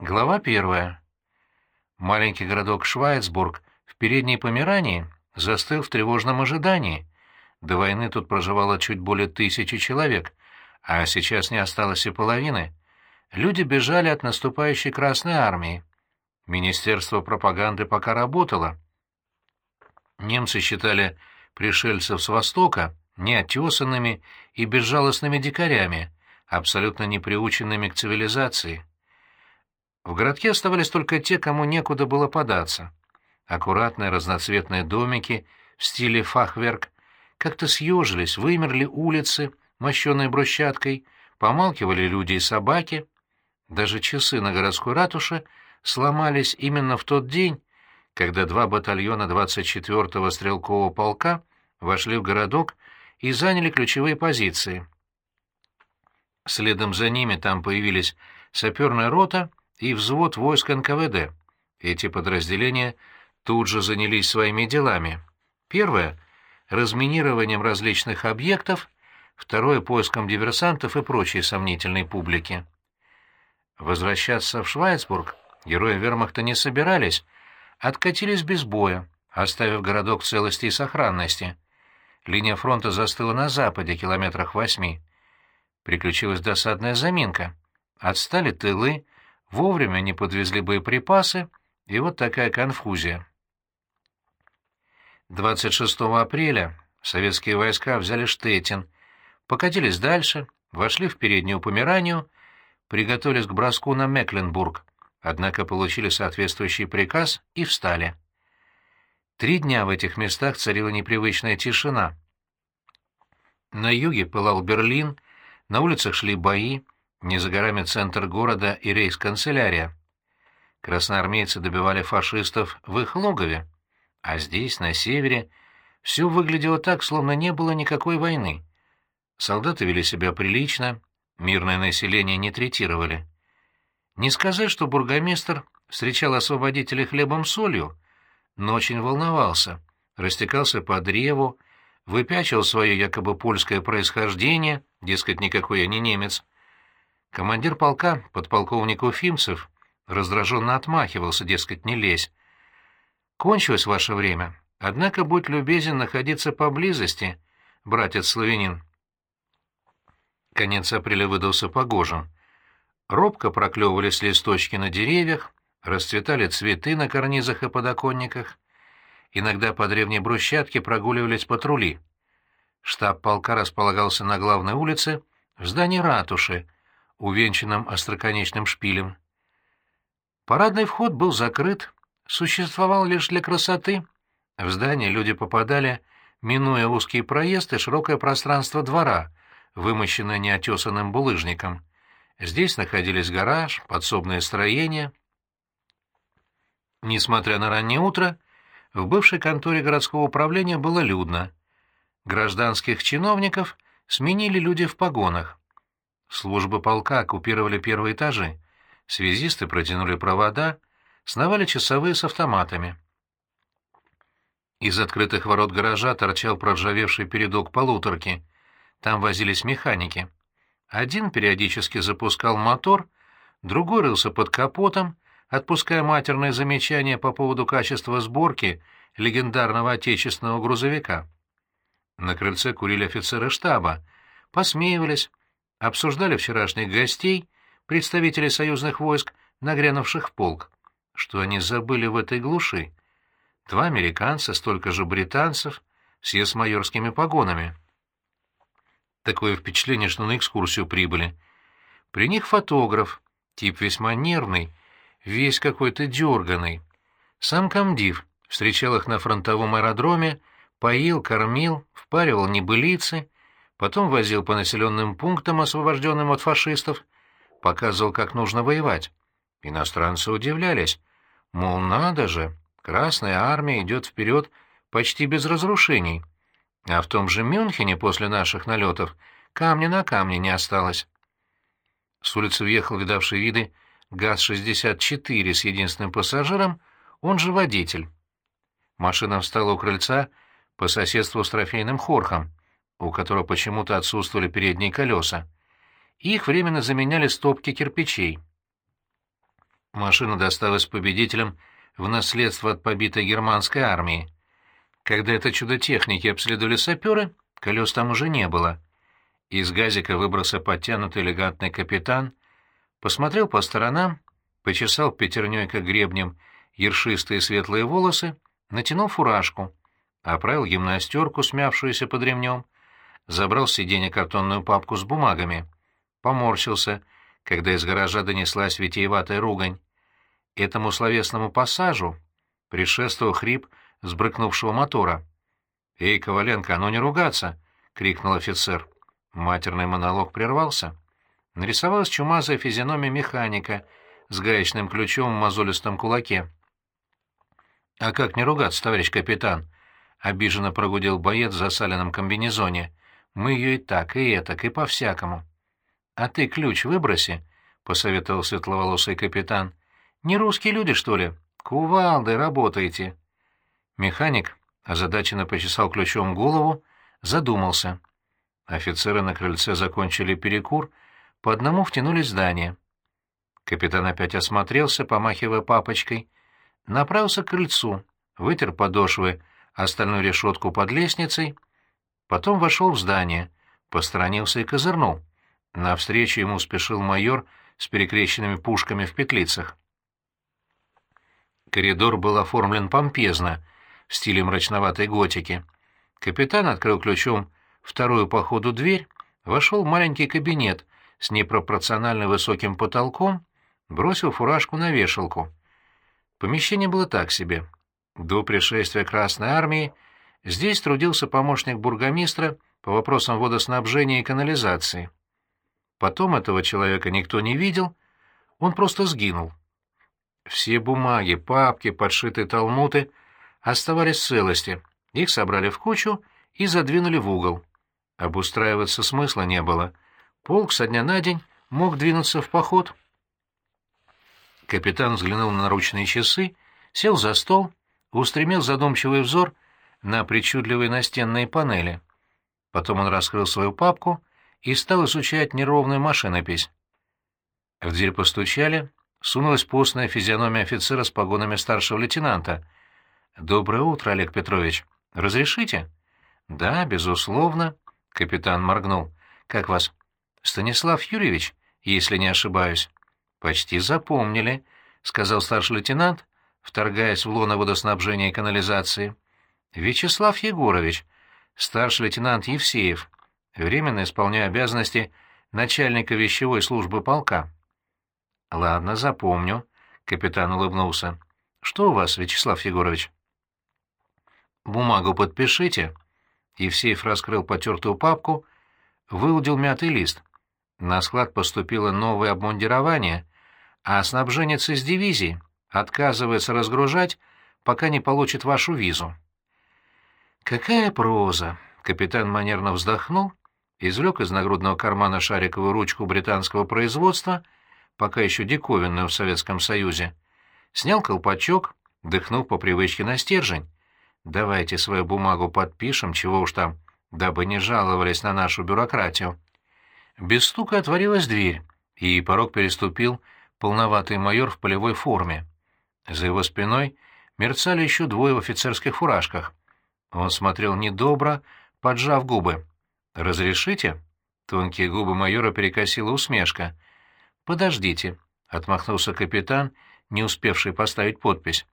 Глава первая. Маленький городок Швайцбург в передней Померании застыл в тревожном ожидании. До войны тут проживало чуть более тысячи человек, а сейчас не осталось и половины. Люди бежали от наступающей Красной Армии. Министерство пропаганды пока работало. Немцы считали пришельцев с Востока неотесанными и безжалостными дикарями, абсолютно неприученными к цивилизации. В городке оставались только те, кому некуда было податься. Аккуратные разноцветные домики в стиле фахверк как-то съежились, вымерли улицы, мощенные брусчаткой, помалкивали люди и собаки. Даже часы на городской ратуше сломались именно в тот день, когда два батальона 24-го стрелкового полка вошли в городок и заняли ключевые позиции. Следом за ними там появились саперная рота — и взвод войск НКВД. Эти подразделения тут же занялись своими делами. Первое — разминированием различных объектов, второе — поиском диверсантов и прочей сомнительной публики. Возвращаться в Швайцбург герои вермахта не собирались, откатились без боя, оставив городок в целости и сохранности. Линия фронта застыла на западе, километрах восьми. Приключилась досадная заминка. Отстали тылы, Вовремя не подвезли боеприпасы, и вот такая конфузия. 26 апреля советские войска взяли Штетин, покатились дальше, вошли в переднюю Померанию, приготовились к броску на Мекленбург, однако получили соответствующий приказ и встали. Три дня в этих местах царила непривычная тишина. На юге пылал Берлин, на улицах шли бои, не за горами центр города и рейхсканцелярия. Красноармейцы добивали фашистов в их логове, а здесь, на севере, все выглядело так, словно не было никакой войны. Солдаты вели себя прилично, мирное население не третировали. Не сказать, что бургомистр встречал освободителей хлебом-солью, но очень волновался, растекался по древу, выпячивал свое якобы польское происхождение, дескать, никакой я не немец, Командир полка, подполковник Уфимцев, раздраженно отмахивался, дескать, не лезь. «Кончилось ваше время, однако будь любезен находиться поблизости, братец-славянин». Конец апреля выдался погожим. Робко проклевывались листочки на деревьях, расцветали цветы на карнизах и подоконниках. Иногда по древней брусчатке прогуливались патрули. Штаб полка располагался на главной улице, в здании ратуши, увенчанном остроконечным шпилем. Парадный вход был закрыт, существовал лишь для красоты. В здание люди попадали, минуя узкий проезд и широкое пространство двора, вымощенное неотесанным булыжником. Здесь находились гараж, подсобные строения. Несмотря на раннее утро, в бывшей конторе городского управления было людно. Гражданских чиновников сменили люди в погонах. Службы полка оккупировали первые этажи. Связисты протянули провода, сновали часовые с автоматами. Из открытых ворот гаража торчал проржавевший передок полуторки. Там возились механики. Один периодически запускал мотор, другой рылся под капотом, отпуская матерные замечания по поводу качества сборки легендарного отечественного грузовика. На крыльце курили офицеры штаба, посмеивались, обсуждали вчерашних гостей, представителей союзных войск, нагрянувших в полк. Что они забыли в этой глуши? Два американца, столько же британцев, все с майорскими погонами. Такое впечатление, что на экскурсию прибыли. При них фотограф, тип весьма нервный, весь какой-то дерганый. Сам комдив встречал их на фронтовом аэродроме, поил, кормил, впаривал небылицы, потом возил по населенным пунктам, освобожденным от фашистов, показывал, как нужно воевать. Иностранцы удивлялись, мол, надо же, Красная Армия идет вперед почти без разрушений, а в том же Мюнхене после наших налетов камня на камне не осталось. С улицы въехал видавший виды ГАЗ-64 с единственным пассажиром, он же водитель. Машина встала у крыльца по соседству с трофейным хорхом у которого почему-то отсутствовали передние колеса. Их временно заменяли стопки кирпичей. Машина досталась победителям в наследство от побитой германской армии. Когда это чудо техники обследовали саперы, колес там уже не было. Из газика выбрался подтянутый элегантный капитан, посмотрел по сторонам, почесал пятерней гребнем ершистые светлые волосы, натянул фуражку, оправил гимнастерку, смявшуюся под ремнем, забрал с сиденья картонную папку с бумагами, поморщился, когда из гаража донеслась витиеватая ругань. Этому словесному пассажу предшествовал хрип сбрыкнувшего мотора. «Эй, Коваленко, а ну не ругаться!» — крикнул офицер. Матерный монолог прервался. Нарисовалась чумазая физиономия механика с гаечным ключом в мозолистом кулаке. «А как не ругаться, товарищ капитан?» — обиженно прогудел боец в засаленном комбинезоне. «Мы ее и так, и этак, и по-всякому». «А ты ключ выброси», — посоветовал светловолосый капитан. «Не русские люди, что ли? Кувалдой работаете». Механик озадаченно почесал ключом голову, задумался. Офицеры на крыльце закончили перекур, по одному втянулись в здание. Капитан опять осмотрелся, помахивая папочкой, направился к крыльцу, вытер подошвы остальную решетку под лестницей, потом вошел в здание, посторонился и козырнул. Навстречу ему спешил майор с перекрещенными пушками в петлицах. Коридор был оформлен помпезно, в стиле мрачноватой готики. Капитан открыл ключом вторую по ходу дверь, вошел в маленький кабинет с непропорционально высоким потолком, бросил фуражку на вешалку. Помещение было так себе. До пришествия Красной Армии здесь трудился помощник бургомистра по вопросам водоснабжения и канализации. Потом этого человека никто не видел, он просто сгинул. Все бумаги, папки, подшитые талмуты оставались в целости, их собрали в кучу и задвинули в угол. Обустраиваться смысла не было. Полк со дня на день мог двинуться в поход. Капитан взглянул на наручные часы, сел за стол, устремил задумчивый взор на причудливые настенные панели. Потом он раскрыл свою папку и стал изучать неровную машинопись. В дверь постучали, сунулась постная физиономия офицера с погонами старшего лейтенанта. «Доброе утро, Олег Петрович. Разрешите?» «Да, безусловно», — капитан моргнул. «Как вас?» «Станислав Юрьевич, если не ошибаюсь». «Почти запомнили», — сказал старший лейтенант, вторгаясь в лоно водоснабжения и канализации. «Вячеслав Егорович, старший лейтенант Евсеев, временно исполняю обязанности начальника вещевой службы полка». «Ладно, запомню», — капитан улыбнулся. «Что у вас, Вячеслав Егорович?» «Бумагу подпишите». Евсеев раскрыл потертую папку, выудил мятый лист. На склад поступило новое обмундирование, а снабженец из дивизии отказывается разгружать, пока не получит вашу визу. «Какая проза!» — капитан манерно вздохнул, извлек из нагрудного кармана шариковую ручку британского производства, пока еще диковинную в Советском Союзе, снял колпачок, дыхнул по привычке на стержень. Давайте свою бумагу подпишем, чего уж там, дабы не жаловались на нашу бюрократию. Без стука отворилась дверь, и порог переступил полноватый майор в полевой форме. За его спиной мерцали еще двое в офицерских фуражках. Он смотрел недобро, поджав губы. «Разрешите?» Тонкие губы майора перекосила усмешка. «Подождите», — отмахнулся капитан, не успевший поставить подпись.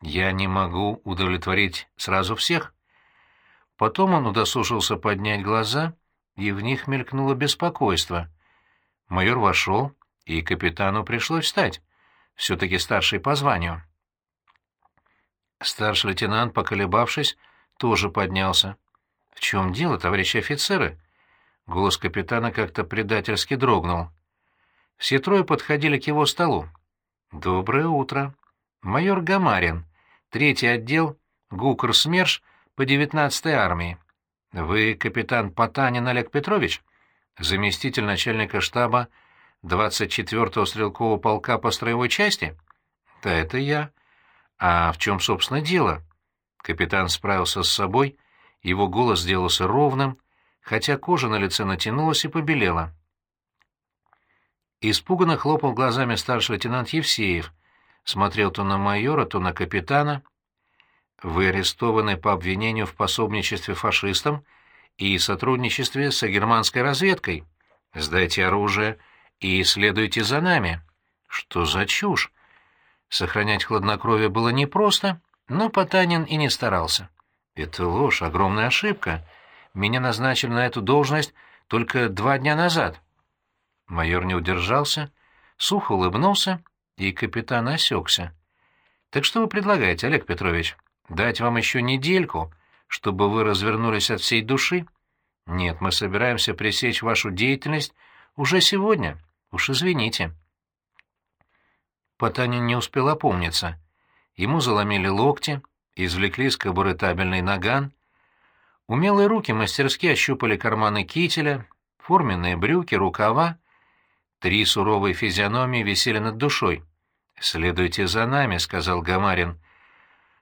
Я не могу удовлетворить сразу всех. Потом он удосужился поднять глаза, и в них мелькнуло беспокойство. Майор вошел, и капитану пришлось встать. Все-таки старший по званию. Старший лейтенант, поколебавшись, тоже поднялся. — В чем дело, товарищи офицеры? Голос капитана как-то предательски дрогнул. Все трое подходили к его столу. — Доброе утро. Майор Гамарин, Третий отдел ГУКР СМЕРШ по 19-й армии. Вы капитан Потанин Олег Петрович? Заместитель начальника штаба 24-го стрелкового полка по строевой части? Да это я. А в чем, собственно, дело? Капитан справился с собой, его голос сделался ровным, хотя кожа на лице натянулась и побелела. Испуганно хлопал глазами старший лейтенант Евсеев, смотрел то на майора, то на капитана. «Вы арестованы по обвинению в пособничестве фашистам и сотрудничестве с германской разведкой. Сдайте оружие и следуйте за нами». «Что за чушь?» Сохранять хладнокровие было непросто, но Потанин и не старался. «Это ложь, огромная ошибка. Меня назначили на эту должность только два дня назад». Майор не удержался, сухо улыбнулся, и капитан осекся. «Так что вы предлагаете, Олег Петрович? Дать вам еще недельку, чтобы вы развернулись от всей души? Нет, мы собираемся пресечь вашу деятельность уже сегодня. Уж извините». Потанин не успел опомниться. Ему заломили локти, извлекли из кобуры табельный наган. Умелые руки мастерски ощупали карманы кителя, форменные брюки, рукава. Три суровые физиономии висели над душой. «Следуйте за нами», — сказал Гамарин.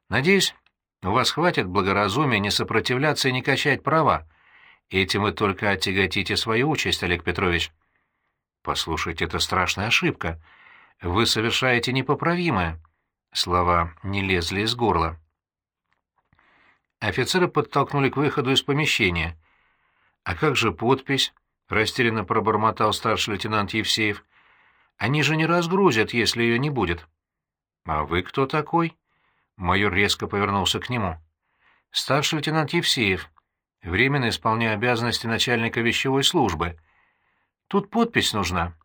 «Надеюсь, у вас хватит благоразумия не сопротивляться и не качать права. Этим вы только оттяготите свою участь, Олег Петрович». «Послушайте, это страшная ошибка. Вы совершаете непоправимое». Слова не лезли из горла. Офицеры подтолкнули к выходу из помещения. «А как же подпись?» — растерянно пробормотал старший лейтенант Евсеев. «Они же не разгрузят, если ее не будет». «А вы кто такой?» Майор резко повернулся к нему. «Старший лейтенант Евсеев. Временно исполняю обязанности начальника вещевой службы. Тут подпись нужна».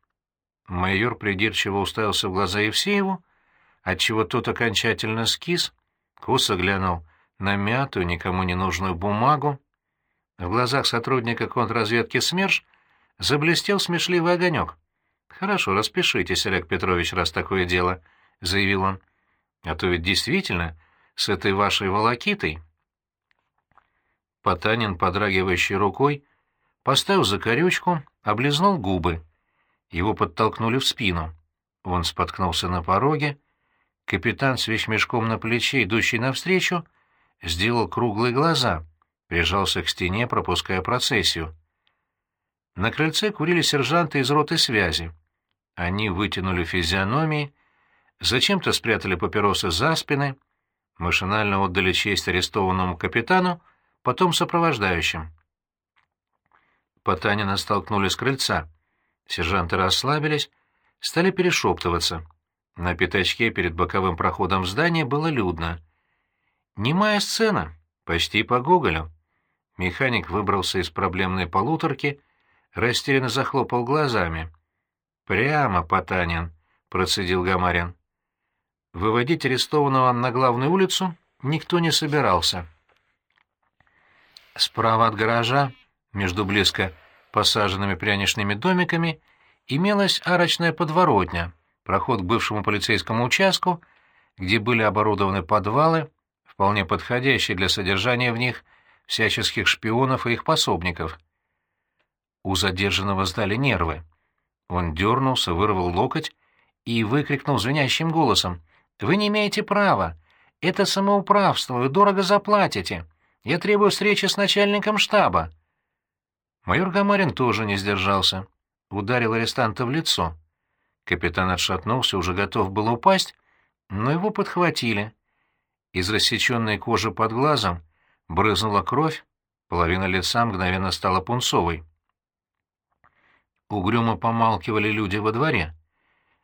Майор придирчиво уставился в глаза Евсееву, отчего тот окончательно скис, косо глянул на мятую, никому не нужную бумагу. В глазах сотрудника контрразведки СМЕРШ заблестел смешливый огонек. «Хорошо, распишитесь, Олег Петрович, раз такое дело», — заявил он. «А то ведь действительно с этой вашей волокитой...» Потанин, подрагивающей рукой, поставил закорючку, облизнул губы. Его подтолкнули в спину. Он споткнулся на пороге. Капитан с вещмешком на плече, идущий навстречу, сделал круглые глаза, прижался к стене, пропуская процессию. На крыльце курили сержанты из роты связи. Они вытянули физиономии, зачем-то спрятали папиросы за спины, машинально отдали честь арестованному капитану, потом сопровождающим. Потанина столкнули с крыльца. Сержанты расслабились, стали перешептываться. На пятачке перед боковым проходом здания было людно. Немая сцена, почти по Гоголю. Механик выбрался из проблемной полуторки, растерянно захлопал глазами. «Прямо, Потанин», — процедил Гамарин. Выводить арестованного на главную улицу никто не собирался. Справа от гаража, между близко посаженными пряничными домиками, имелась арочная подворотня, проход к бывшему полицейскому участку, где были оборудованы подвалы, вполне подходящие для содержания в них всяческих шпионов и их пособников. У задержанного сдали нервы. Он дернулся, вырвал локоть и выкрикнул звенящим голосом. «Вы не имеете права! Это самоуправство, вы дорого заплатите! Я требую встречи с начальником штаба!» Майор Гамарин тоже не сдержался. Ударил арестанта в лицо. Капитан отшатнулся, уже готов был упасть, но его подхватили. Из рассеченной кожи под глазом брызнула кровь, половина лица мгновенно стала пунцовой. Угрюмо помалкивали люди во дворе.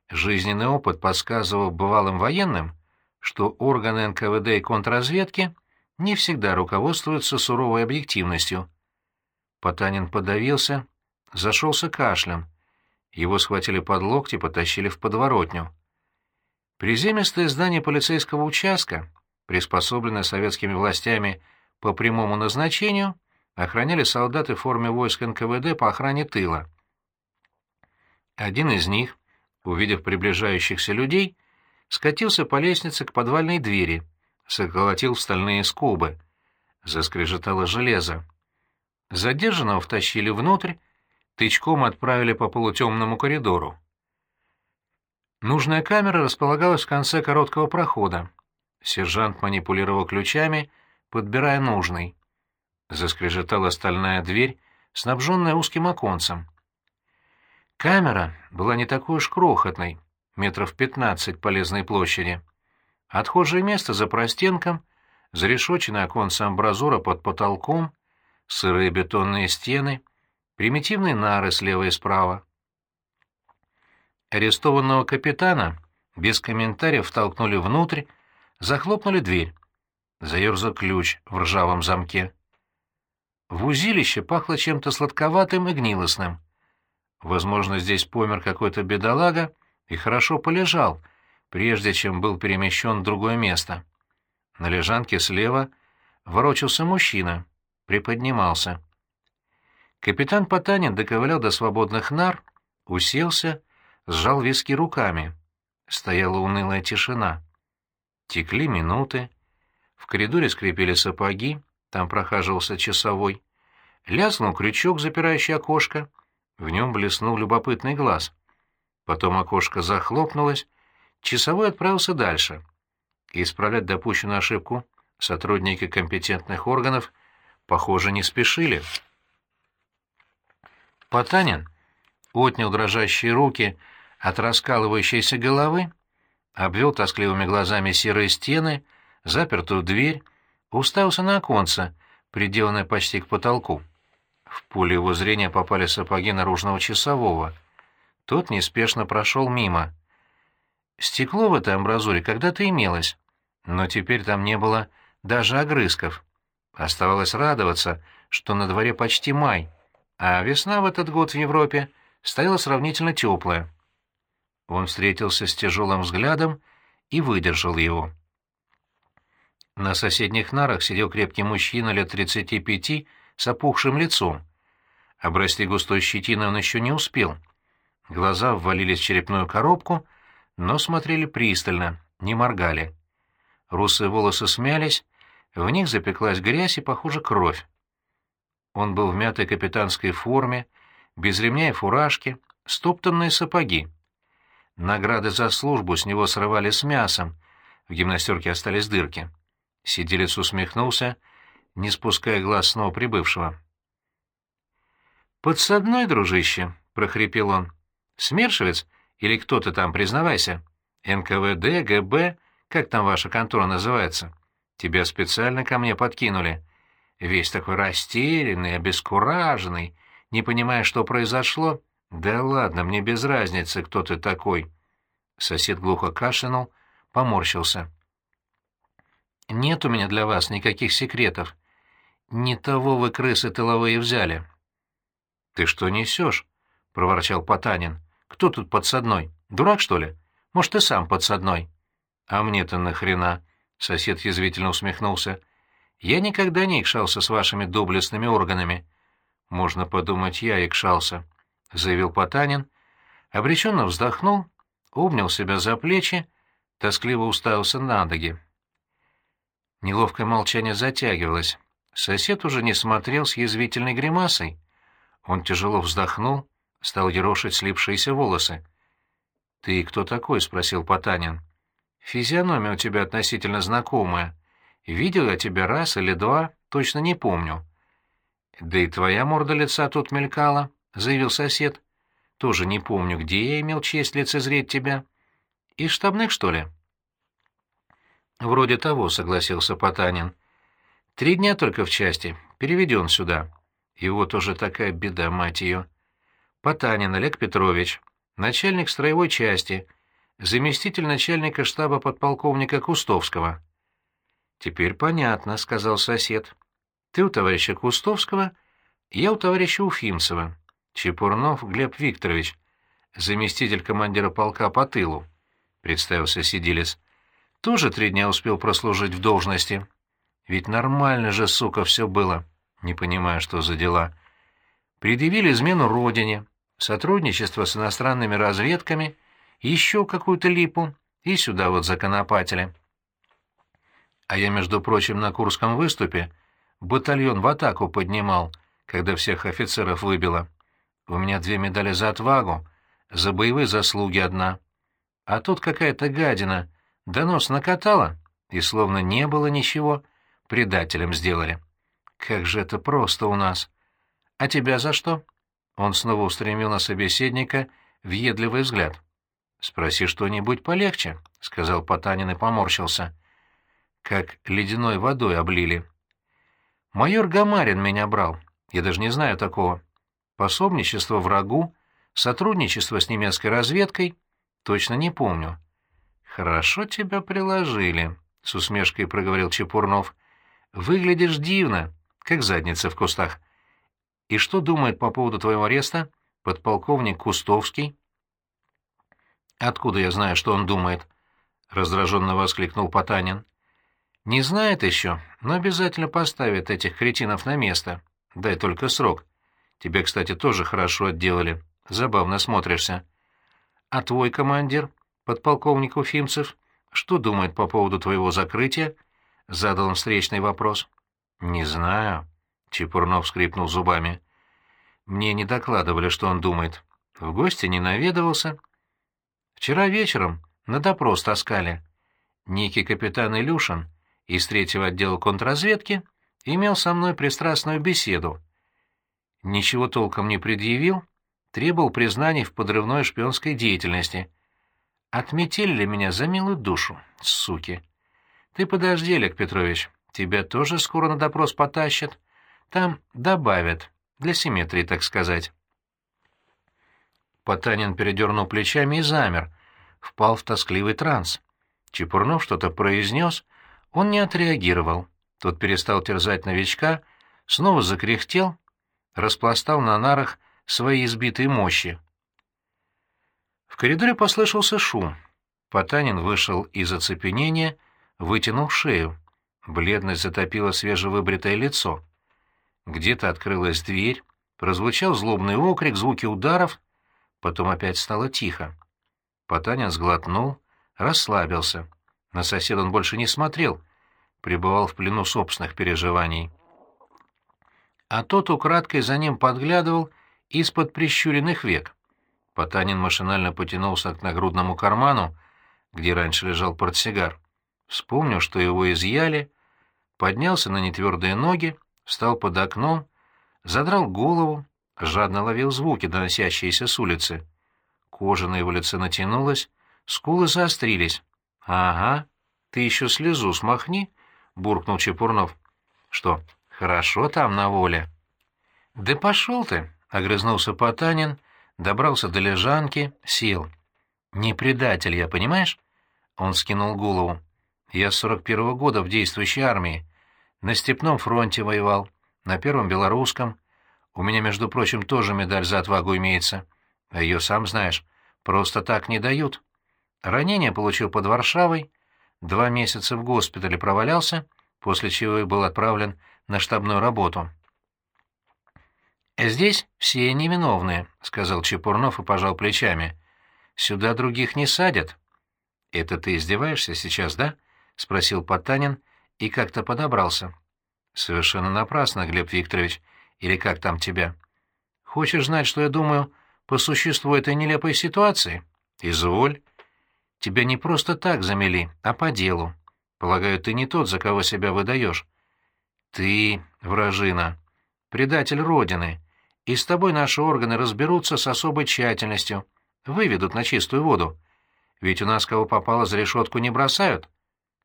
Жизненный опыт подсказывал бывалым военным, что органы НКВД и контрразведки не всегда руководствуются суровой объективностью. Потанин подавился, зашелся кашлем. Его схватили под локти, потащили в подворотню. Приземистое здание полицейского участка приспособленные советскими властями по прямому назначению, охраняли солдаты в форме войск НКВД по охране тыла. Один из них, увидев приближающихся людей, скатился по лестнице к подвальной двери, заколотил в стальные скобы. Заскрежетало железо. Задержанного втащили внутрь, тычком отправили по полутемному коридору. Нужная камера располагалась в конце короткого прохода. Сержант манипулировал ключами, подбирая нужный. Заскрежетала стальная дверь, снабженная узким оконцем. Камера была не такой уж крохотной, метров пятнадцать полезной площади. Отхожее место за простенком, зарешоченное оконце амбразура под потолком, сырые бетонные стены, примитивные нары слева и справа. Арестованного капитана без комментариев втолкнули внутрь, захлопнули дверь. Заерзал ключ в ржавом замке. В узилище пахло чем-то сладковатым и гнилостным. Возможно, здесь помер какой-то бедолага и хорошо полежал, прежде чем был перемещен в другое место. На лежанке слева ворочался мужчина, приподнимался. Капитан Потанин доковылял до свободных нар, уселся, сжал виски руками. Стояла унылая тишина. Текли минуты. В коридоре скрипели сапоги, там прохаживался часовой. Лязнул крючок, запирающий окошко. В нем блеснул любопытный глаз. Потом окошко захлопнулось. Часовой отправился дальше. Исправлять допущенную ошибку сотрудники компетентных органов, похоже, не спешили. Потанин отнял дрожащие руки от раскалывающейся головы, обвел тоскливыми глазами серые стены, запертую дверь, уставился на оконце, приделанное почти к потолку. В поле его зрения попали сапоги наружного часового. Тот неспешно прошел мимо. Стекло в этой амбразуре когда-то имелось, но теперь там не было даже огрызков. Оставалось радоваться, что на дворе почти май, а весна в этот год в Европе стояла сравнительно теплая. Он встретился с тяжелым взглядом и выдержал его. На соседних нарах сидел крепкий мужчина лет тридцати пяти с опухшим лицом. Обрасти густой щетиной он еще не успел. Глаза ввалились в черепную коробку, но смотрели пристально, не моргали. Русые волосы смялись, в них запеклась грязь и, похоже, кровь. Он был в мятой капитанской форме, без ремня и фуражки, стоптанные сапоги. Награды за службу с него срывали с мясом, в гимнастерке остались дырки. Сиделец усмехнулся, не спуская глаз снова прибывшего. «Подсадной, дружище», — прохрипел он. «Смершевец? Или кто ты там, признавайся? НКВД, ГБ, как там ваша контора называется? Тебя специально ко мне подкинули. Весь такой растерянный, обескураженный, не понимая, что произошло. Да ладно, мне без разницы, кто ты такой». Сосед глухо кашлянул, поморщился. Нет у меня для вас никаких секретов. Не того вы, крысы тыловые, взяли. — Ты что несешь? — проворчал Потанин. — Кто тут подсадной? Дурак, что ли? Может, ты сам подсадной? — А мне-то нахрена? — сосед язвительно усмехнулся. — Я никогда не икшался с вашими доблестными органами. — Можно подумать, я икшался, — заявил Потанин. Обреченно вздохнул, обнял себя за плечи, тоскливо уставился на ноги. Неловкое молчание затягивалось. Сосед уже не смотрел с язвительной гримасой. Он тяжело вздохнул, стал ерошить слипшиеся волосы. — Ты кто такой? — спросил Потанин. — Физиономия у тебя относительно знакомая. Видел я тебя раз или два, точно не помню. — Да и твоя морда лица тут мелькала, — заявил сосед. — Тоже не помню, где я имел честь лицезреть тебя. — Из штабных, что ли? — «Вроде того», — согласился Потанин. «Три дня только в части. Переведен сюда. И вот уже такая беда, мать ее. Потанин Олег Петрович, начальник строевой части, заместитель начальника штаба подполковника Кустовского». «Теперь понятно», — сказал сосед. «Ты у товарища Кустовского, я у товарища Уфимцева. Чепурнов Глеб Викторович, заместитель командира полка по тылу», — представился сиделец тоже три дня успел прослужить в должности. Ведь нормально же, сука, все было, не понимая, что за дела. Предъявили измену родине, сотрудничество с иностранными разведками, еще какую-то липу, и сюда вот законопатели. А я, между прочим, на Курском выступе батальон в атаку поднимал, когда всех офицеров выбило. У меня две медали за отвагу, за боевые заслуги одна. А тут какая-то гадина — Донос накатала, и словно не было ничего, предателем сделали. Как же это просто у нас. А тебя за что? Он снова устремил на собеседника въедливый взгляд. Спроси что-нибудь полегче, — сказал Потанин и поморщился. Как ледяной водой облили. Майор Гамарин меня брал. Я даже не знаю такого. Пособничество врагу, сотрудничество с немецкой разведкой — точно не помню. «Хорошо тебя приложили», — с усмешкой проговорил Чепурнов. «Выглядишь дивно, как задница в кустах. И что думает по поводу твоего ареста подполковник Кустовский?» «Откуда я знаю, что он думает?» — раздраженно воскликнул Потанин. «Не знает еще, но обязательно поставит этих кретинов на место. Дай только срок. Тебе, кстати, тоже хорошо отделали. Забавно смотришься. А твой командир, подполковник Уфимцев, что думает по поводу твоего закрытия?» — задал он встречный вопрос. «Не знаю», — Чепурнов скрипнул зубами. «Мне не докладывали, что он думает. В гости не наведывался. Вчера вечером на допрос таскали. Некий капитан Илюшин из третьего отдела контрразведки имел со мной пристрастную беседу. Ничего толком не предъявил, требовал признаний в подрывной шпионской деятельности. Отметили меня за милую душу, суки. Ты подожди, Олег Петрович, тебя тоже скоро на допрос потащат. Там добавят, для симметрии, так сказать. Потанин передернул плечами и замер, впал в тоскливый транс. Чепурнов что-то произнес, он не отреагировал. Тот перестал терзать новичка, снова закряхтел, распластал на нарах свои избитые мощи. В коридоре послышался шум. Потанин вышел из оцепенения, вытянул шею. Бледность затопила свежевыбритое лицо. Где-то открылась дверь, прозвучал злобный окрик, звуки ударов, потом опять стало тихо. Потанин сглотнул, расслабился. На соседа он больше не смотрел, пребывал в плену собственных переживаний. А тот украдкой за ним подглядывал из-под прищуренных век. Потанин машинально потянулся к нагрудному карману, где раньше лежал портсигар. Вспомнил, что его изъяли, поднялся на нетвердые ноги, встал под окном, задрал голову, жадно ловил звуки, доносящиеся с улицы. Кожа на его лице натянулась, скулы заострились. — Ага, ты еще слезу смахни, — буркнул Чепурнов. — Что, хорошо там на воле? — Да пошел ты, — огрызнулся Потанин, добрался до лежанки, сел. — Не предатель я, понимаешь? Он скинул голову. — Я с сорок первого года в действующей армии. На Степном фронте воевал, на Первом Белорусском. У меня, между прочим, тоже медаль за отвагу имеется. А ее, сам знаешь, просто так не дают. Ранение получил под Варшавой, два месяца в госпитале провалялся, после чего и был отправлен на штабную работу. «Здесь все невиновные», — сказал Чепурнов и пожал плечами. «Сюда других не садят». «Это ты издеваешься сейчас, да?» — спросил Потанин и как-то подобрался. «Совершенно напрасно, Глеб Викторович. Или как там тебя? Хочешь знать, что я думаю по существу этой нелепой ситуации? Изволь. Тебя не просто так замели, а по делу. Полагаю, ты не тот, за кого себя выдаешь. Ты, вражина, предатель Родины, и с тобой наши органы разберутся с особой тщательностью, выведут на чистую воду. Ведь у нас кого попало за решетку не бросают.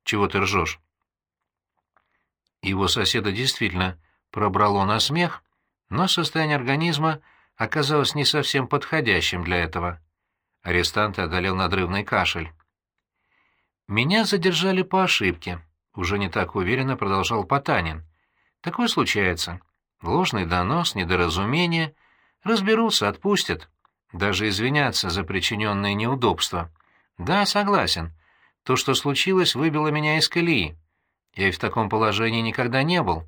Чего ты ржешь? Его соседа действительно пробрало на смех, но состояние организма оказалось не совсем подходящим для этого. Арестанта одолел надрывный кашель. «Меня задержали по ошибке», — уже не так уверенно продолжал Потанин. «Такое случается. Ложный донос, недоразумение. Разберутся, отпустят. Даже извиняться за причиненные неудобства. Да, согласен. То, что случилось, выбило меня из колеи. Я и в таком положении никогда не был.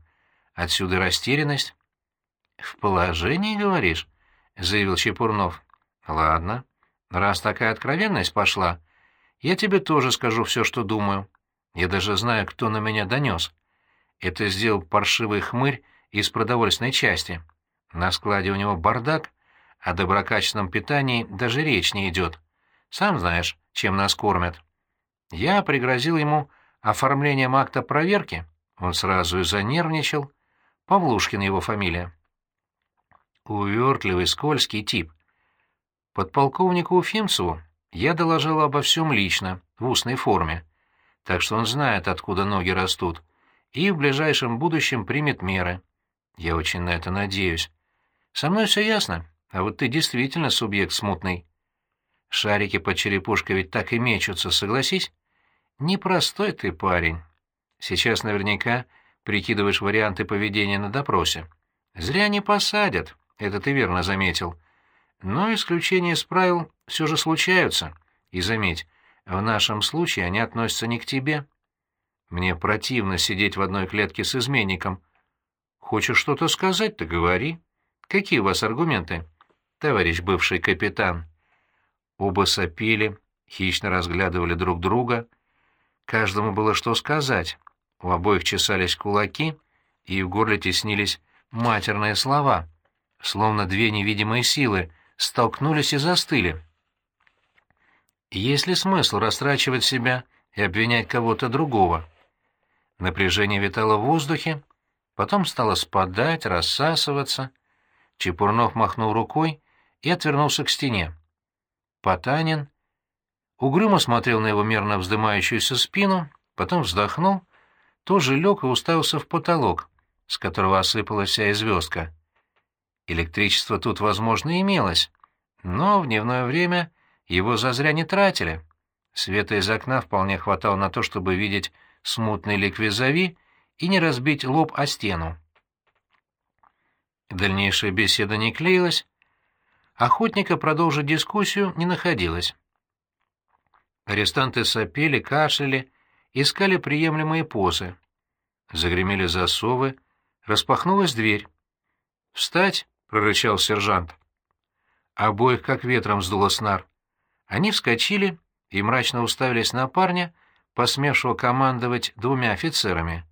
Отсюда растерянность. — В положении, говоришь? — заявил Чепурнов. — Ладно. Раз такая откровенность пошла, я тебе тоже скажу все, что думаю. Я даже знаю, кто на меня донес. Это сделал паршивый хмырь из продовольственной части. На складе у него бардак, о доброкачественном питании даже речь не идет. Сам знаешь, чем нас кормят. Я пригрозил ему оформлением акта проверки. Он сразу и занервничал. Павлушкин его фамилия. Увертливый, скользкий тип. Подполковнику Уфимцеву я доложил обо всем лично, в устной форме. Так что он знает, откуда ноги растут, и в ближайшем будущем примет меры. Я очень на это надеюсь. Со мной все ясно, а вот ты действительно субъект смутный. Шарики под черепушкой ведь так и мечутся, согласись? Непростой ты парень. Сейчас наверняка прикидываешь варианты поведения на допросе. Зря не посадят, это ты верно заметил. Но исключения из правил все же случаются. И заметь, в нашем случае они относятся не к тебе. Мне противно сидеть в одной клетке с изменником. Хочешь что-то сказать, то говори. Какие у вас аргументы, товарищ бывший капитан? Оба сопели, хищно разглядывали друг друга. Каждому было что сказать. У обоих чесались кулаки, и в горле теснились матерные слова, словно две невидимые силы столкнулись и застыли. Есть ли смысл растрачивать себя и обвинять кого-то другого? Напряжение витало в воздухе, потом стало спадать, рассасываться. Чепурнов махнул рукой и отвернулся к стене. Потанин угрюмо смотрел на его мерно вздымающуюся спину, потом вздохнул, тоже лег и уставился в потолок, с которого осыпалась вся звездка. Электричество тут, возможно, имелось, но в дневное время его зазря не тратили. Света из окна вполне хватало на то, чтобы видеть смутный лик визави и не разбить лоб о стену. Дальнейшая беседа не клеилась. Охотника продолжить дискуссию не находилось. Арестанты сопели, кашляли, искали приемлемые позы. Загремели засовы, распахнулась дверь. «Встать!» — прорычал сержант. Обоих как ветром сдуло снар. Они вскочили и мрачно уставились на парня, посмевшего командовать двумя офицерами.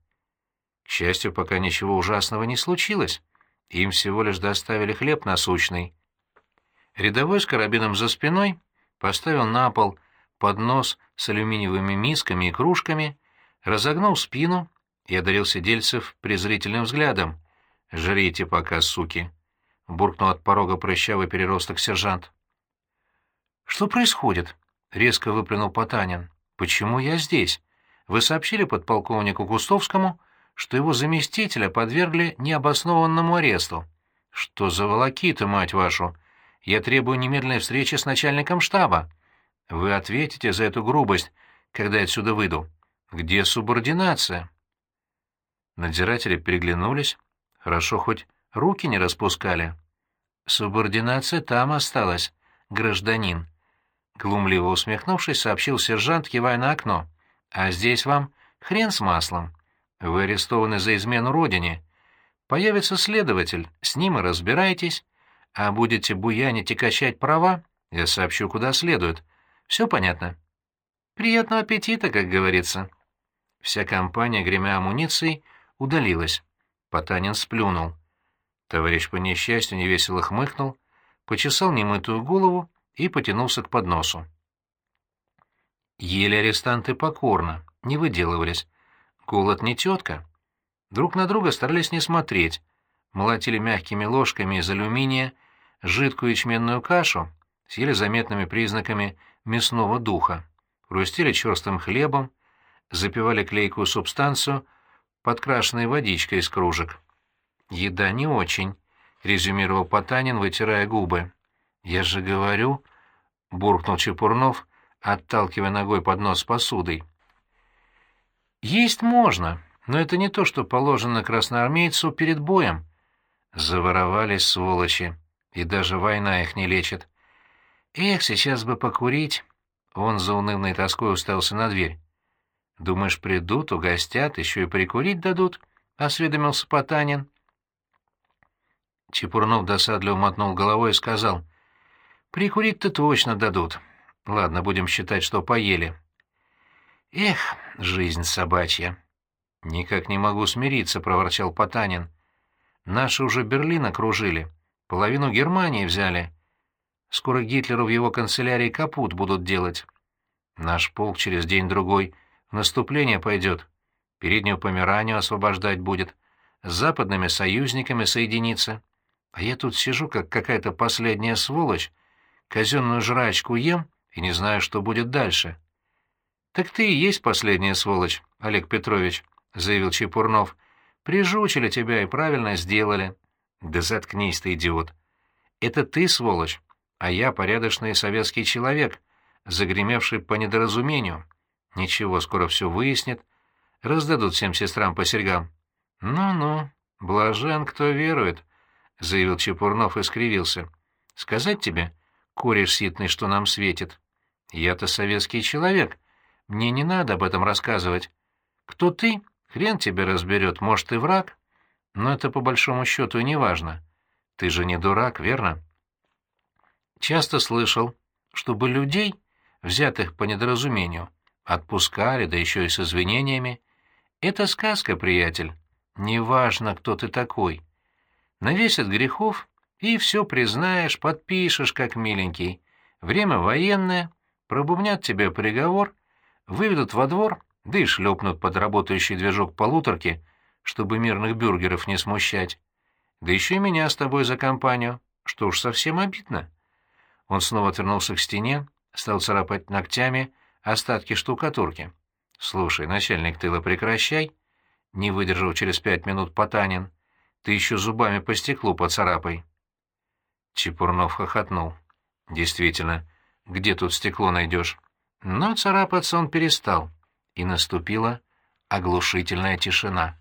К счастью, пока ничего ужасного не случилось. Им всего лишь доставили хлеб насущный. Рядовой с карабином за спиной поставил на пол поднос с алюминиевыми мисками и кружками, разогнул спину и одарил сидельцев презрительным взглядом. «Жрите пока, суки!» — буркнул от порога прыщавый переросток сержант. «Что происходит?» — резко выплюнул Потанин. «Почему я здесь? Вы сообщили подполковнику Кустовскому, что его заместителя подвергли необоснованному аресту. Что за волокита, мать вашу? Я требую немедленной встречи с начальником штаба. Вы ответите за эту грубость, когда я отсюда выйду. Где субординация?» Надзиратели переглянулись. Хорошо хоть руки не распускали. Субординация там осталась, гражданин. Глумливо усмехнувшись, сообщил сержант, кивая на окно. А здесь вам хрен с маслом. Вы арестованы за измену родине. Появится следователь, с ним и разбирайтесь. А будете буянить и качать права, я сообщу, куда следует. Все понятно? Приятного аппетита, как говорится. Вся компания, гремя амуницией, удалилась. Потанин сплюнул. Товарищ по несчастью невесело хмыкнул, почесал немытую голову и потянулся к подносу. Ели арестанты покорно, не выделывались. Голод не тетка. Друг на друга старались не смотреть. Молотили мягкими ложками из алюминия жидкую ячменную кашу с заметными признаками мясного духа. Хрустили черстым хлебом, запивали клейкую субстанцию подкрашенной водичкой из кружек. «Еда не очень», — резюмировал Потанин, вытирая губы. «Я же говорю», — буркнул Чепурнов, отталкивая ногой поднос с посудой. «Есть можно, но это не то, что положено красноармейцу перед боем». Заворовались сволочи, и даже война их не лечит. Эх, сейчас бы покурить. Он за унывной тоской уставился на дверь. «Думаешь, придут, угостят, еще и прикурить дадут?» — осведомился Потанин. Чепурнов досадливо мотнул головой и сказал. «Прикурить-то точно дадут. Ладно, будем считать, что поели». «Эх, жизнь собачья!» «Никак не могу смириться», — проворчал Потанин. «Наши уже Берлин окружили, половину Германии взяли. Скоро Гитлеру в его канцелярии капут будут делать. Наш полк через день-другой в наступление пойдет, переднюю Померанию освобождать будет, с западными союзниками соединиться. А я тут сижу, как какая-то последняя сволочь, казенную жрачку ем и не знаю, что будет дальше. «Так ты и есть последняя сволочь, Олег Петрович», — заявил Чепурнов. «Прижучили тебя и правильно сделали». «Да заткнись ты, идиот». «Это ты, сволочь, а я порядочный советский человек, загремевший по недоразумению. Ничего, скоро все выяснит. Раздадут всем сестрам по серьгам». «Ну-ну, блажен, кто верует», — заявил Чепурнов и скривился. «Сказать тебе, кореш ситный, что нам светит? Я-то советский человек, мне не надо об этом рассказывать. Кто ты? Хрен тебе разберет, может, и враг. Но это по большому счету и не важно. Ты же не дурак, верно?» Часто слышал, чтобы людей, взятых по недоразумению, отпускали, да еще и с извинениями. Это сказка, приятель. Неважно, кто ты такой. Навесят грехов, и все признаешь, подпишешь, как миленький. Время военное, пробумнят тебе приговор, выведут во двор, да и шлепнут под работающий движок полуторки, чтобы мирных бюргеров не смущать. Да еще и меня с тобой за компанию, что уж совсем обидно. Он снова отвернулся к стене, стал царапать ногтями остатки штукатурки. — Слушай, начальник тыла, прекращай, — не выдержал через пять минут Потанин. — Ты еще зубами по стеклу поцарапай. Чепурнов хохотнул. — Действительно, где тут стекло найдешь? Но царапаться он перестал, и наступила оглушительная тишина.